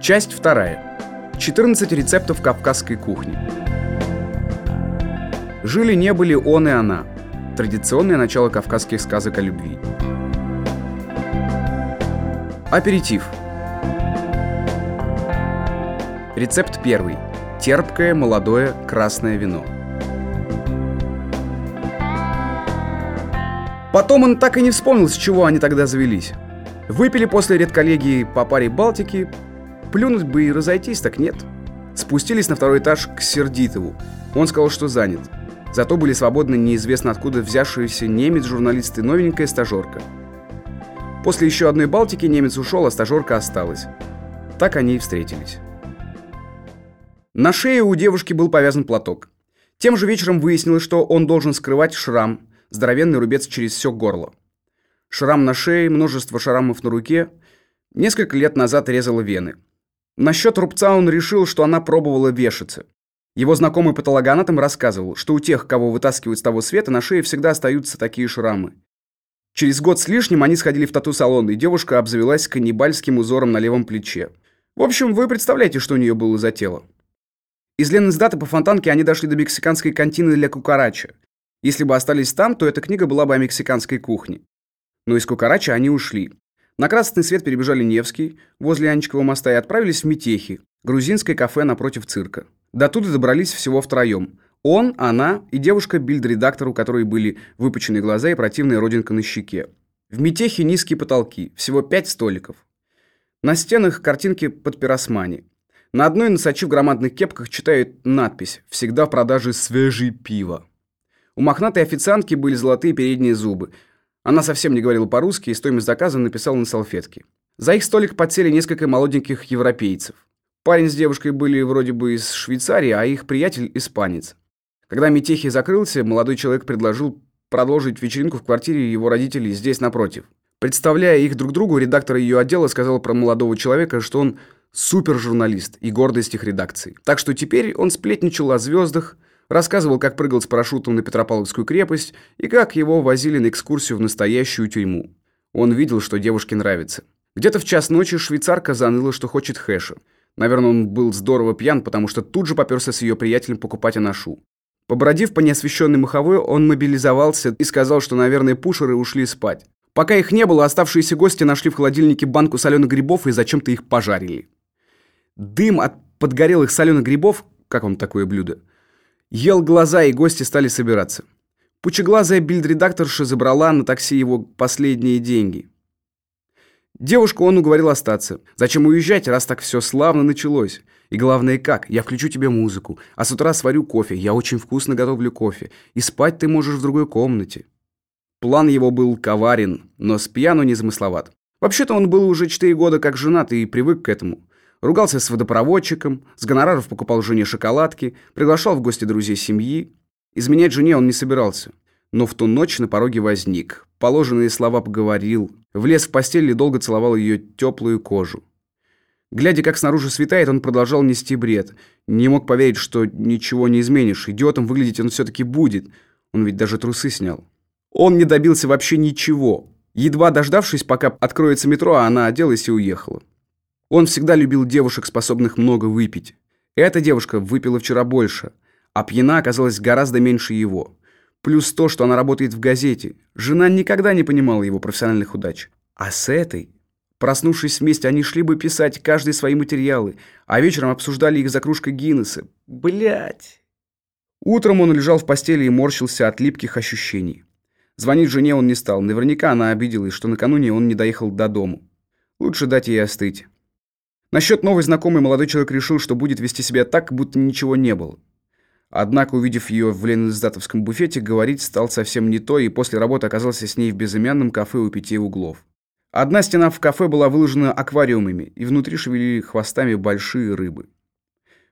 Часть вторая. 14 рецептов кавказской кухни. Жили не были он и она. Традиционное начало кавказских сказок о любви. Аперитив. Рецепт первый. Терпкое, молодое, красное вино. Потом он так и не вспомнил, с чего они тогда завелись. Выпили после редколлегии по паре Балтики, Плюнуть бы и разойтись, так нет. Спустились на второй этаж к Сердитову. Он сказал, что занят. Зато были свободны неизвестно откуда взявшиеся немец-журналист и новенькая стажерка. После еще одной Балтики немец ушел, а стажерка осталась. Так они и встретились. На шее у девушки был повязан платок. Тем же вечером выяснилось, что он должен скрывать шрам, здоровенный рубец через все горло. Шрам на шее, множество шрамов на руке. Несколько лет назад резала вены. Насчет рубца он решил, что она пробовала вешаться. Его знакомый патологоанатом рассказывал, что у тех, кого вытаскивают с того света, на шее всегда остаются такие шрамы. Через год с лишним они сходили в тату-салон, и девушка обзавелась каннибальским узором на левом плече. В общем, вы представляете, что у нее было за тело. Из Ленинсдата по фонтанке они дошли до мексиканской кантины для Кукарача. Если бы остались там, то эта книга была бы о мексиканской кухне. Но из Кукарача они ушли. На красный свет перебежали Невский, возле Анечкового моста, и отправились в Метехи, грузинское кафе напротив цирка. До туда добрались всего втроем. Он, она и девушка-бильд-редактор, у которой были выпученные глаза и противная родинка на щеке. В Метехе низкие потолки, всего пять столиков. На стенах картинки под пиросмани. На одной носачи в громадных кепках читают надпись «Всегда в продаже свежее пиво». У мохнатой официантки были золотые передние зубы – она совсем не говорила по-русски и стоимость заказа написала на салфетке. За их столик подсели несколько молоденьких европейцев. Парень с девушкой были вроде бы из Швейцарии, а их приятель – испанец. Когда Митехи закрылся, молодой человек предложил продолжить вечеринку в квартире его родителей здесь напротив. Представляя их друг другу, редактор ее отдела сказал про молодого человека, что он супер-журналист и гордость их редакции. Так что теперь он сплетничал о звездах, Рассказывал, как прыгал с парашютом на Петропавловскую крепость и как его возили на экскурсию в настоящую тюрьму. Он видел, что девушке нравится. Где-то в час ночи швейцарка заныла, что хочет хэша. Наверное, он был здорово пьян, потому что тут же поперся с ее приятелем покупать анашу. Побродив по неосвещенной маховой, он мобилизовался и сказал, что, наверное, пушеры ушли спать. Пока их не было, оставшиеся гости нашли в холодильнике банку соленых грибов и зачем-то их пожарили. Дым от подгорелых соленых грибов, как вам такое блюдо, Ел глаза, и гости стали собираться. Пучеглазая бильд-редакторша забрала на такси его последние деньги. Девушку он уговорил остаться. Зачем уезжать, раз так все славно началось? И главное, как? Я включу тебе музыку, а с утра сварю кофе. Я очень вкусно готовлю кофе. И спать ты можешь в другой комнате. План его был коварен, но с пьяну незамысловат. Вообще-то он был уже 4 года как женат и привык к этому. Ругался с водопроводчиком, с гонораров покупал жене шоколадки, приглашал в гости друзей семьи. Изменять жене он не собирался. Но в ту ночь на пороге возник. Положенные слова поговорил. Влез в постель и долго целовал ее теплую кожу. Глядя, как снаружи светает, он продолжал нести бред. Не мог поверить, что ничего не изменишь. Идиотом выглядеть он все-таки будет. Он ведь даже трусы снял. Он не добился вообще ничего. Едва дождавшись, пока откроется метро, она оделась и уехала. Он всегда любил девушек, способных много выпить. Эта девушка выпила вчера больше, а пьяна оказалась гораздо меньше его. Плюс то, что она работает в газете. Жена никогда не понимала его профессиональных удач. А с этой... Проснувшись вместе, они шли бы писать каждый свои материалы, а вечером обсуждали их за кружкой Гиннесса. Блять. Утром он лежал в постели и морщился от липких ощущений. Звонить жене он не стал. Наверняка она обиделась, что накануне он не доехал до дому. Лучше дать ей остыть. Насчет новой знакомой молодой человек решил, что будет вести себя так, будто ничего не было. Однако, увидев ее в ленинсдатовском буфете, говорить стал совсем не то, и после работы оказался с ней в безымянном кафе у пяти углов. Одна стена в кафе была выложена аквариумами, и внутри шевелили хвостами большие рыбы.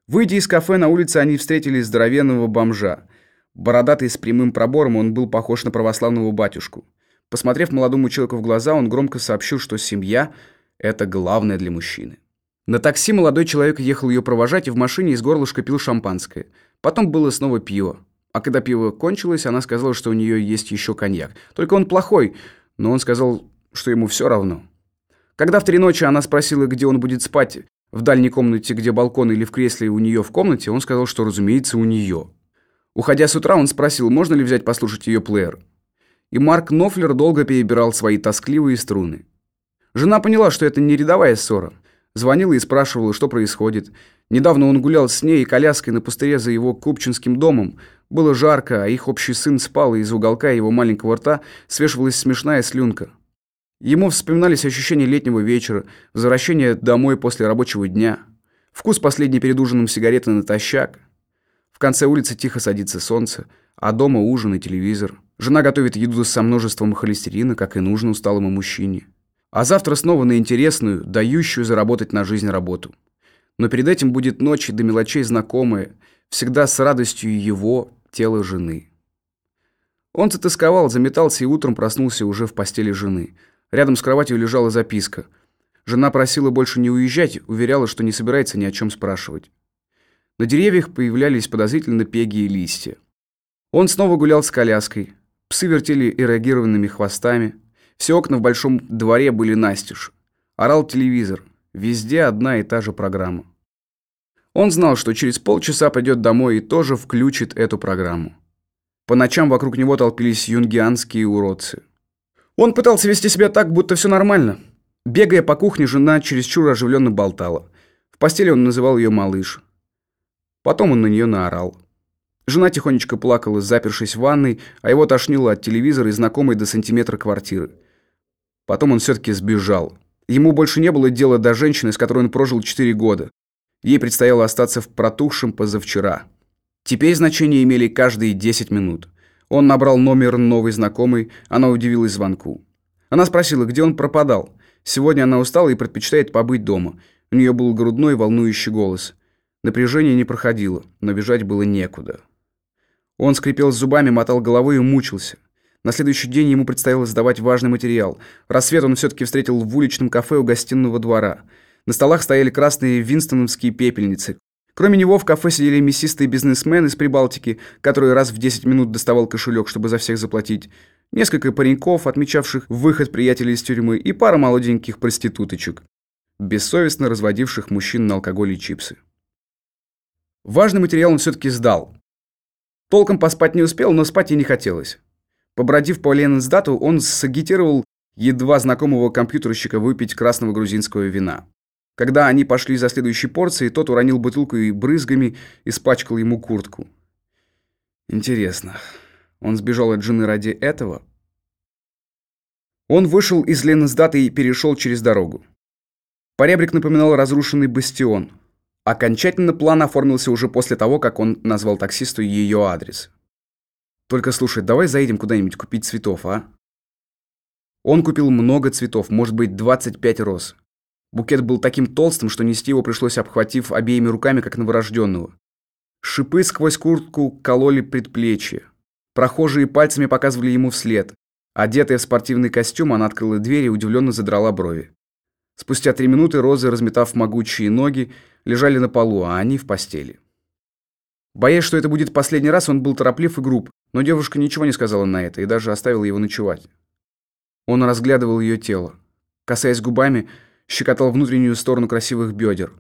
Выйдя из кафе на улице, они встретили здоровенного бомжа. Бородатый с прямым пробором, он был похож на православного батюшку. Посмотрев молодому человеку в глаза, он громко сообщил, что семья – это главное для мужчины. На такси молодой человек ехал ее провожать и в машине из горлышка пил шампанское. Потом было снова пиво. А когда пиво кончилось, она сказала, что у нее есть еще коньяк. Только он плохой, но он сказал, что ему все равно. Когда в три ночи она спросила, где он будет спать, в дальней комнате, где балкон, или в кресле у нее в комнате, он сказал, что, разумеется, у нее. Уходя с утра, он спросил, можно ли взять послушать ее плеер. И Марк Нофлер долго перебирал свои тоскливые струны. Жена поняла, что это не рядовая ссора. Звонила и спрашивала, что происходит. Недавно он гулял с ней и коляской на пустыре за его купчинским домом. Было жарко, а их общий сын спал, и из уголка его маленького рта свешивалась смешная слюнка. Ему вспоминались ощущения летнего вечера, возвращение домой после рабочего дня, вкус последней перед ужином сигареты натощак. В конце улицы тихо садится солнце, а дома ужин и телевизор. Жена готовит еду со множеством холестерина, как и нужно усталому мужчине. А завтра снова на интересную, дающую заработать на жизнь работу. Но перед этим будет ночь до мелочей знакомая, всегда с радостью его, тела жены. Он затасковал, заметался и утром проснулся уже в постели жены – Рядом с кроватью лежала записка. Жена просила больше не уезжать, уверяла, что не собирается ни о чем спрашивать. На деревьях появлялись подозрительно пеги и листья. Он снова гулял с коляской. Псы вертели эрогированными хвостами. Все окна в большом дворе были настежь. Орал телевизор. Везде одна и та же программа. Он знал, что через полчаса пойдет домой и тоже включит эту программу. По ночам вокруг него толпились юнгианские уродцы. Он пытался вести себя так, будто все нормально. Бегая по кухне, жена чересчур оживленно болтала. В постели он называл ее «малыш». Потом он на нее наорал. Жена тихонечко плакала, запершись в ванной, а его тошнило от телевизора и знакомой до сантиметра квартиры. Потом он все-таки сбежал. Ему больше не было дела до женщины, с которой он прожил 4 года. Ей предстояло остаться в протухшем позавчера. Теперь значение имели каждые 10 минут. Он набрал номер новой знакомой, она удивилась звонку. Она спросила, где он пропадал. Сегодня она устала и предпочитает побыть дома. У нее был грудной волнующий голос. Напряжение не проходило, но бежать было некуда. Он скрипел зубами, мотал головой и мучился. На следующий день ему предстояло сдавать важный материал. Рассвет он все-таки встретил в уличном кафе у гостиного двора. На столах стояли красные винстоновские пепельницы, Кроме него в кафе сидели мясистые бизнесмены из Прибалтики, который раз в 10 минут доставал кошелек, чтобы за всех заплатить, несколько пареньков, отмечавших выход приятелей из тюрьмы, и пара молоденьких проституточек, бессовестно разводивших мужчин на алкоголь и чипсы. Важный материал он все-таки сдал. Толком поспать не успел, но спать и не хотелось. Побродив по Ленинсдату, он сагитировал едва знакомого компьютерщика выпить красного грузинского вина. Когда они пошли за следующей порцией, тот уронил бутылку и брызгами испачкал ему куртку. Интересно, он сбежал от жены ради этого? Он вышел из Ленсдата и перешел через дорогу. Поребрик напоминал разрушенный бастион. Окончательно план оформился уже после того, как он назвал таксисту ее адрес. «Только слушай, давай заедем куда-нибудь купить цветов, а?» Он купил много цветов, может быть, 25 роз. Букет был таким толстым, что нести его пришлось, обхватив обеими руками, как новорожденного. Шипы сквозь куртку кололи предплечье. Прохожие пальцами показывали ему вслед. Одетая в спортивный костюм, она открыла дверь и удивленно задрала брови. Спустя три минуты розы, разметав могучие ноги, лежали на полу, а они в постели. Боясь, что это будет последний раз, он был тороплив и груб, но девушка ничего не сказала на это и даже оставила его ночевать. Он разглядывал ее тело. Касаясь губами, щекотал внутреннюю сторону красивых бедер.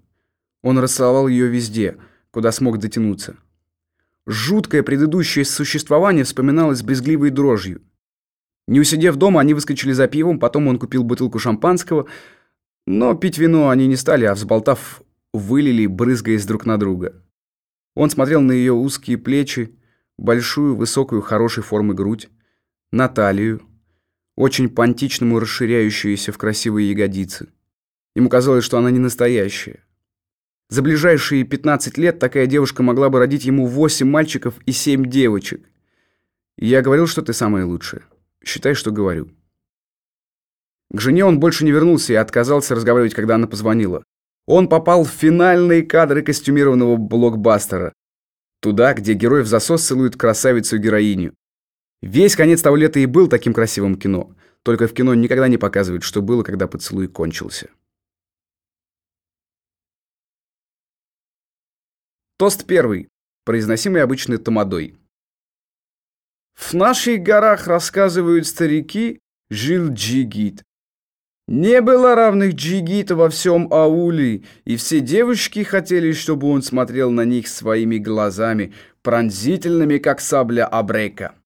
Он расцеловал ее везде, куда смог дотянуться. Жуткое предыдущее существование вспоминалось брезгливой дрожью. Не усидев дома, они выскочили за пивом, потом он купил бутылку шампанского, но пить вино они не стали, а взболтав, вылили, брызгаясь друг на друга. Он смотрел на ее узкие плечи, большую, высокую, хорошей формы грудь, на талию, очень пантичному расширяющуюся в красивые ягодицы. Ему казалось, что она не настоящая. За ближайшие 15 лет такая девушка могла бы родить ему 8 мальчиков и 7 девочек. Я говорил, что ты самая лучшая. Считай, что говорю. К жене он больше не вернулся и отказался разговаривать, когда она позвонила. Он попал в финальные кадры костюмированного блокбастера. Туда, где герой в засос целует красавицу-героиню. Весь конец того лета и был таким красивым кино. Только в кино никогда не показывают, что было, когда поцелуй кончился. Тост первый, произносимый обычно тамадой. В наших горах, рассказывают старики, жил джигит. Не было равных джигита во всем ауле, и все девушки хотели, чтобы он смотрел на них своими глазами, пронзительными, как сабля Абрека.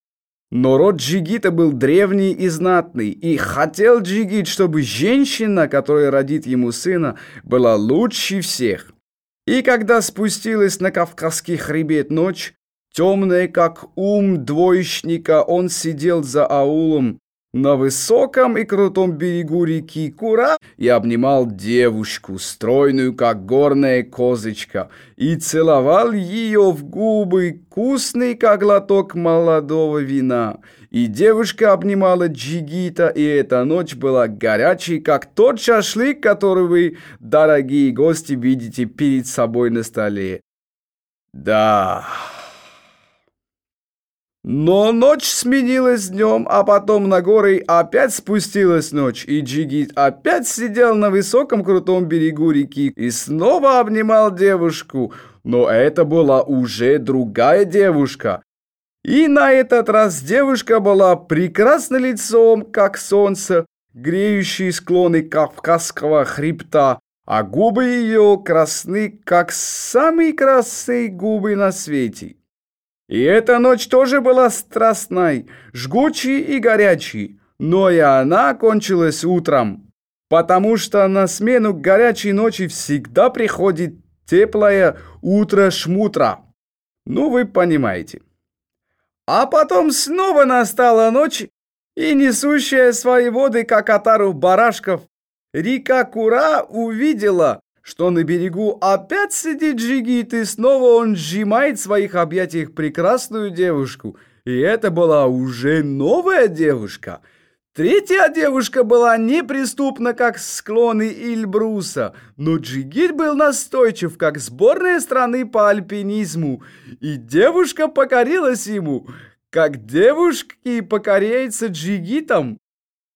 Но род Джигита был древний и знатный, и хотел Джигит, чтобы женщина, которая родит ему сына, была лучше всех. И когда спустилась на Кавказский хребет ночь, Темный, как ум двоечника, он сидел за аулом на высоком и крутом берегу реки Кура и обнимал девушку, стройную, как горная козочка, и целовал ее в губы, вкусный, как глоток молодого вина. И девушка обнимала Джигита, и эта ночь была горячей, как тот шашлык, который вы, дорогие гости, видите перед собой на столе. Да... Но ночь сменилась днем, а потом на горы опять спустилась ночь, и Джигит опять сидел на высоком крутом берегу реки и снова обнимал девушку. Но это была уже другая девушка. И на этот раз девушка была прекрасна лицом, как солнце, греющие склоны Кавказского хребта, а губы ее красны, как самые красные губы на свете. И эта ночь тоже была страстной, жгучей и горячей, но и она кончилась утром, потому что на смену горячей ночи всегда приходит теплое утро-шмутро. Ну, вы понимаете. А потом снова настала ночь, и несущая свои воды, как отару барашков, река Кура увидела, что на берегу опять сидит Джигит, и снова он сжимает в своих объятиях прекрасную девушку. И это была уже новая девушка. Третья девушка была неприступна, как склоны Ильбруса, но Джигит был настойчив, как сборная страны по альпинизму, и девушка покорилась ему, как девушки покоряются Джигитом.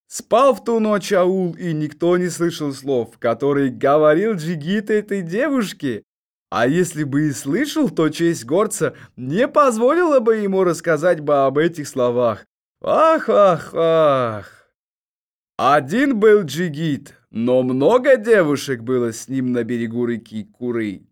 Спал в ту ночь аул, и никто не слышал слов, которые говорил Джигит этой девушке. А если бы и слышал, то честь горца не позволила бы ему рассказать бы об этих словах. Ах, ах, ах. Один был Джигит, но много девушек было с ним на берегу реки Куры.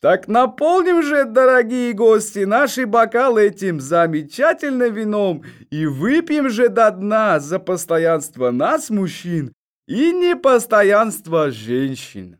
Так наполним же, дорогие гости, наши бокалы этим замечательным вином и выпьем же до дна за постоянство нас, мужчин, и непостоянство женщин.